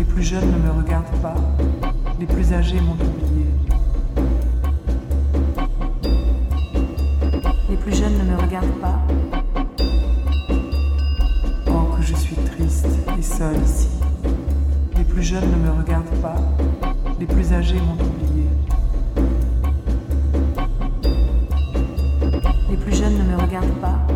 Les plus jeunes ne me regardent pas. Les plus âgés m'ont oublié. Les plus jeunes ne me regardent pas. Oh, que je suis triste et seule ici. Les plus jeunes ne me regardent pas. Les plus âgés m'ont oublié. Les plus jeunes ne me regardent pas.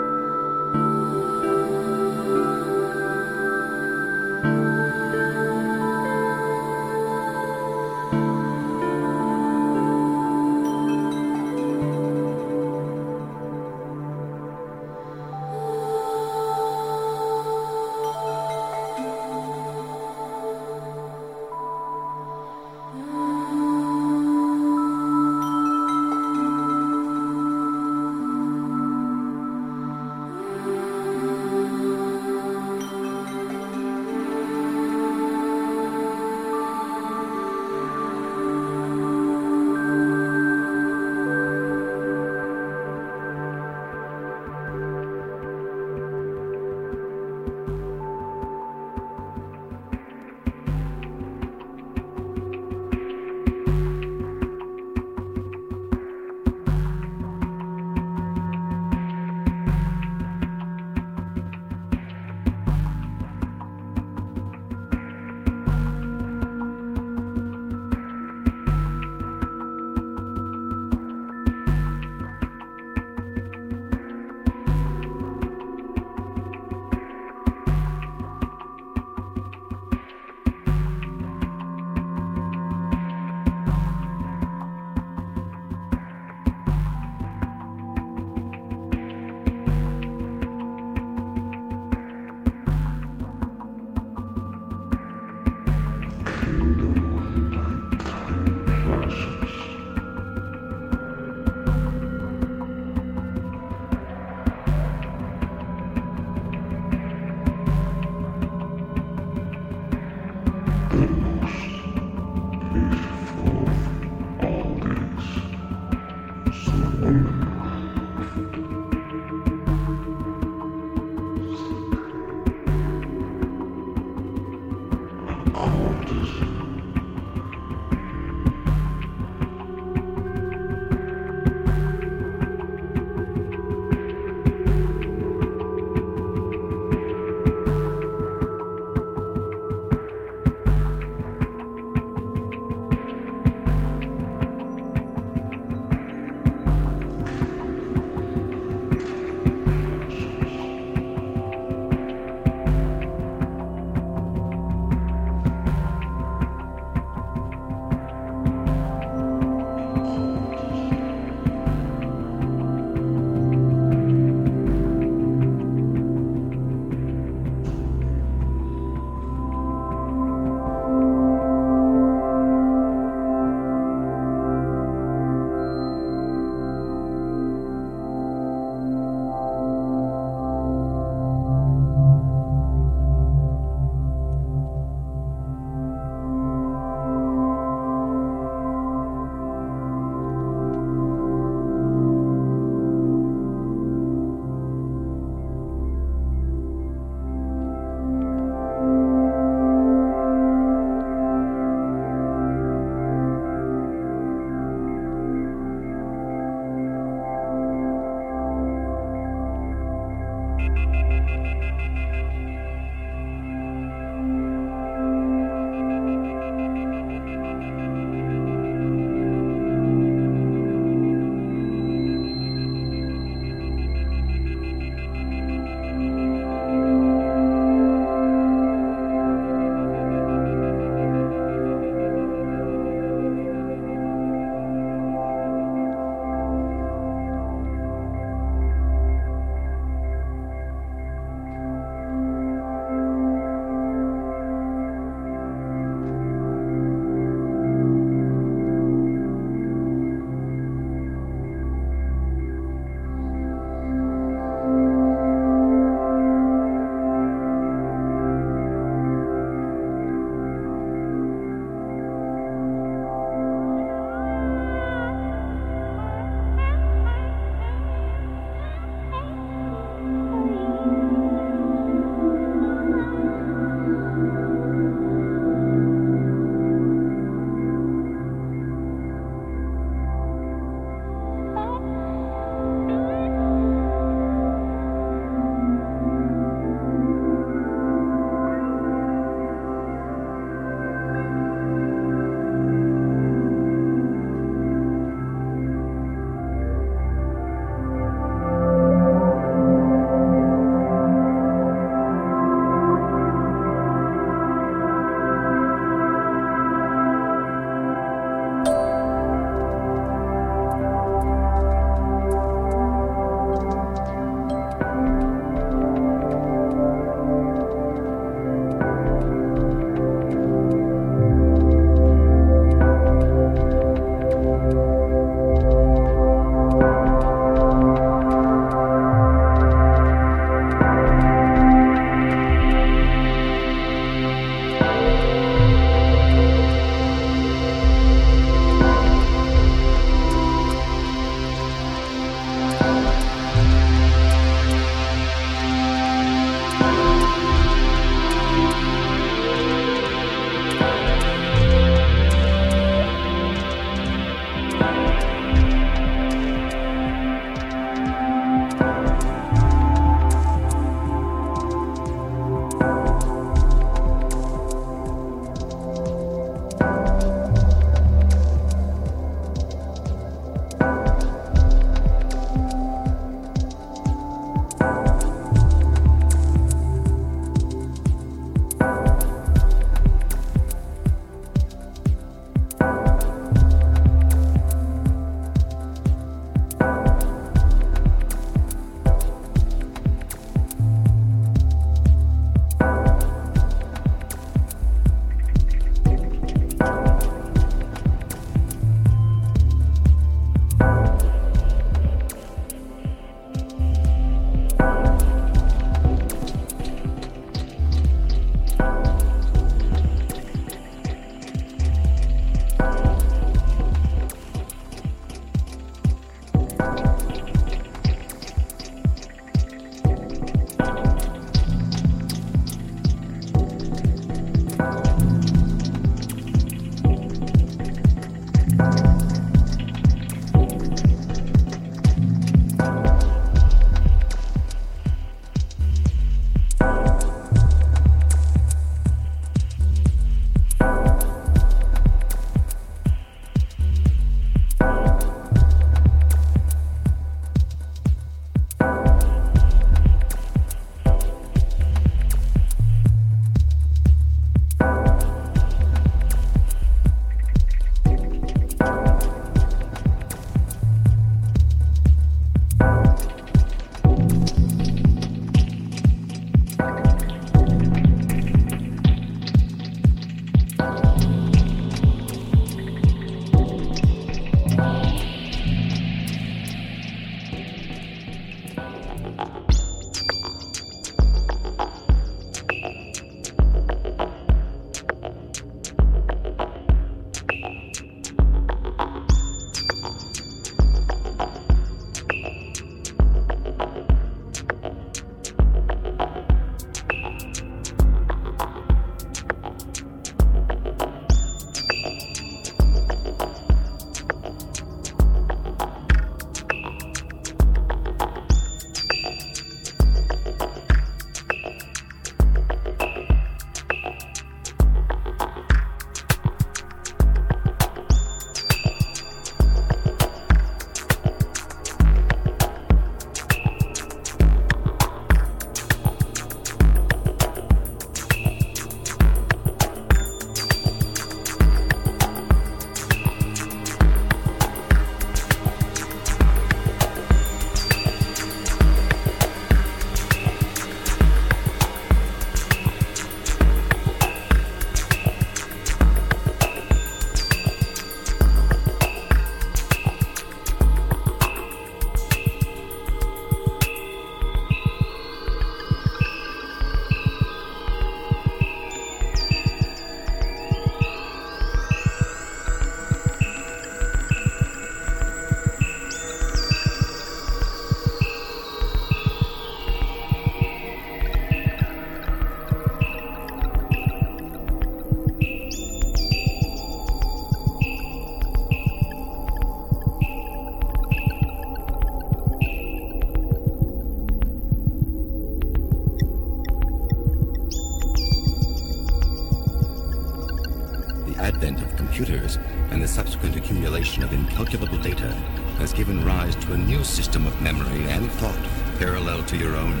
to your own.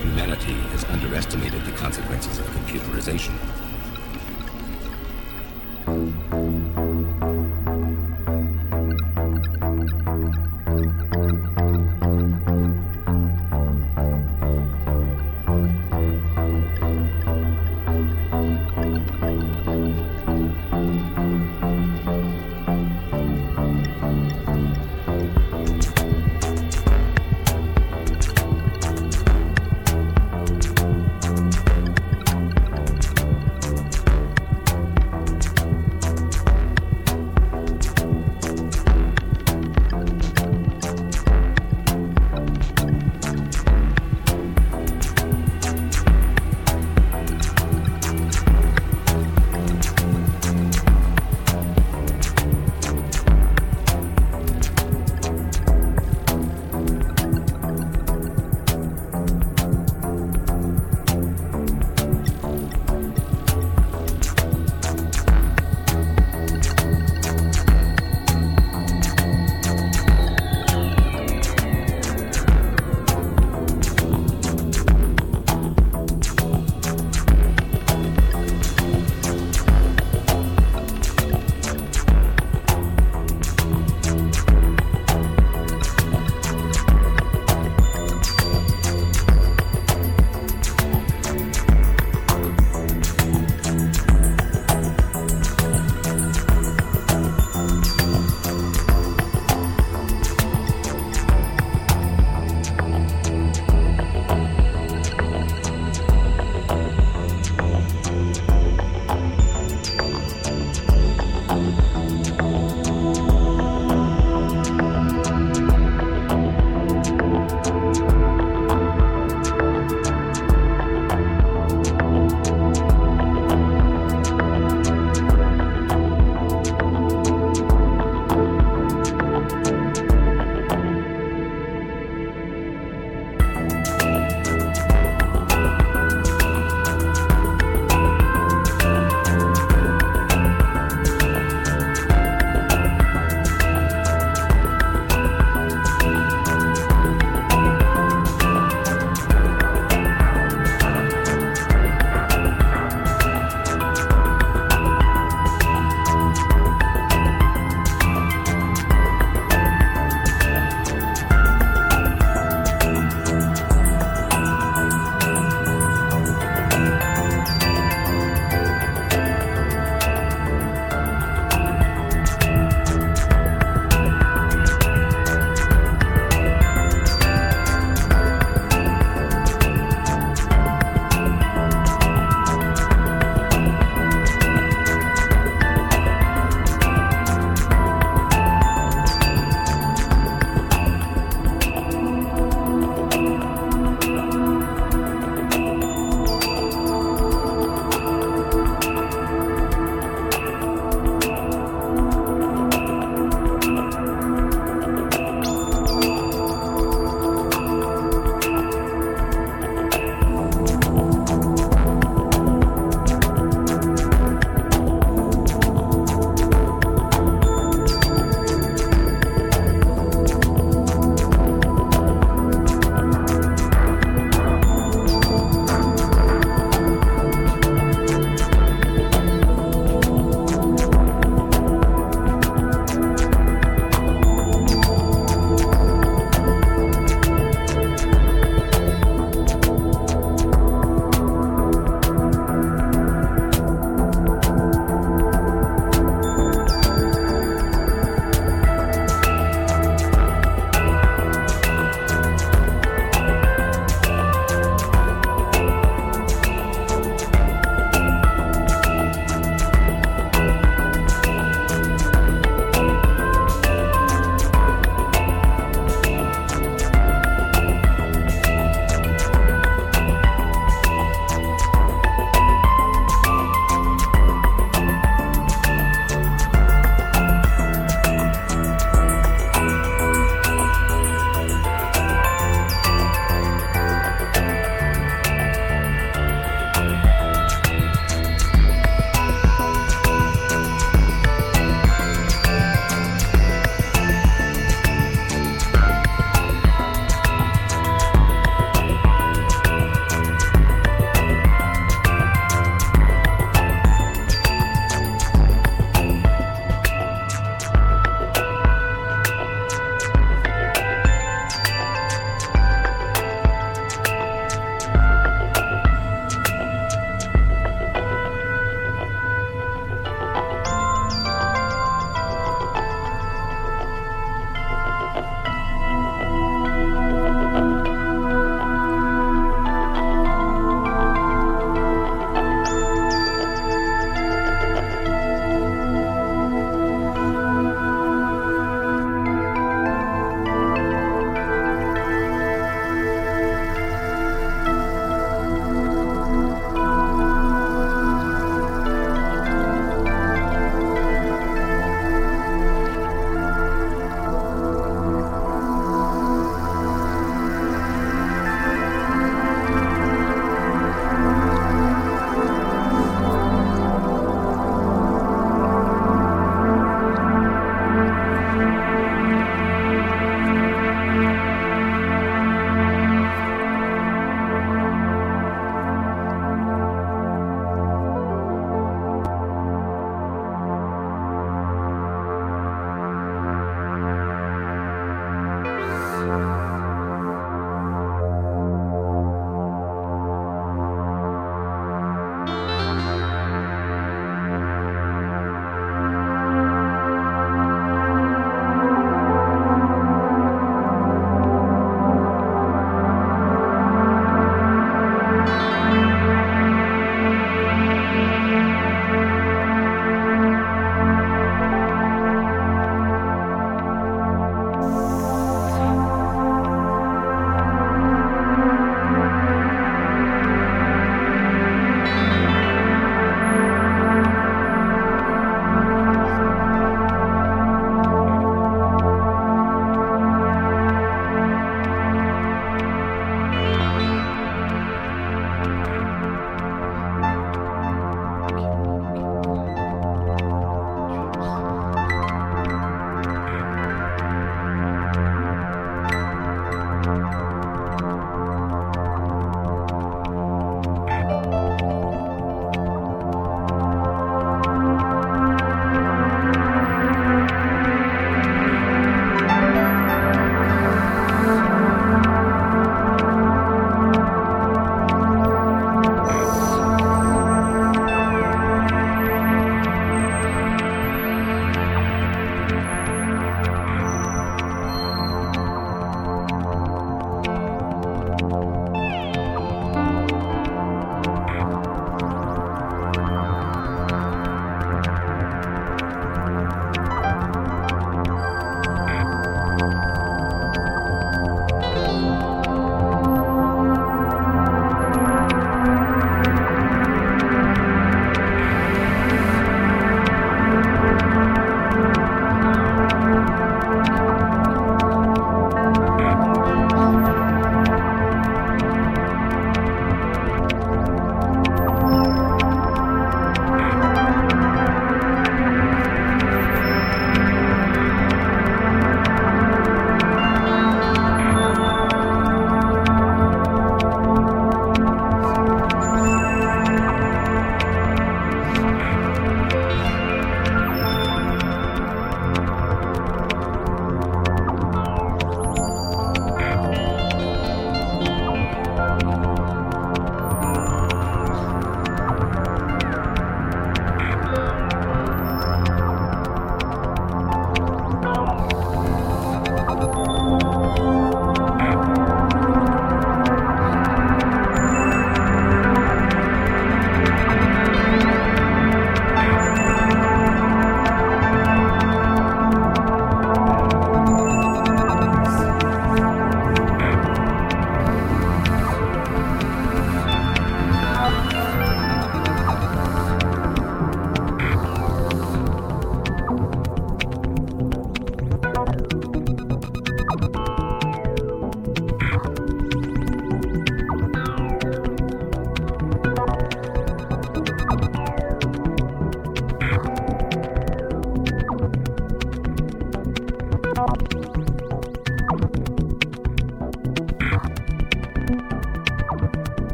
Humanity has underestimated the consequences of computerization.